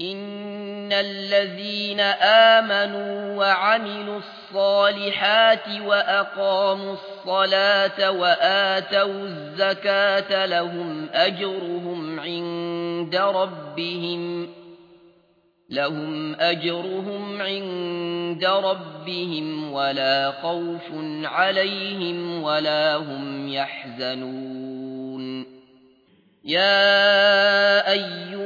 إن الذين آمنوا وعملوا الصالحات وأقاموا الصلاة وآتوا الزكاة لهم أجرهم عند ربهم لهم أجرهم عند ربهم ولا خوف عليهم ولا هم يحزنون يا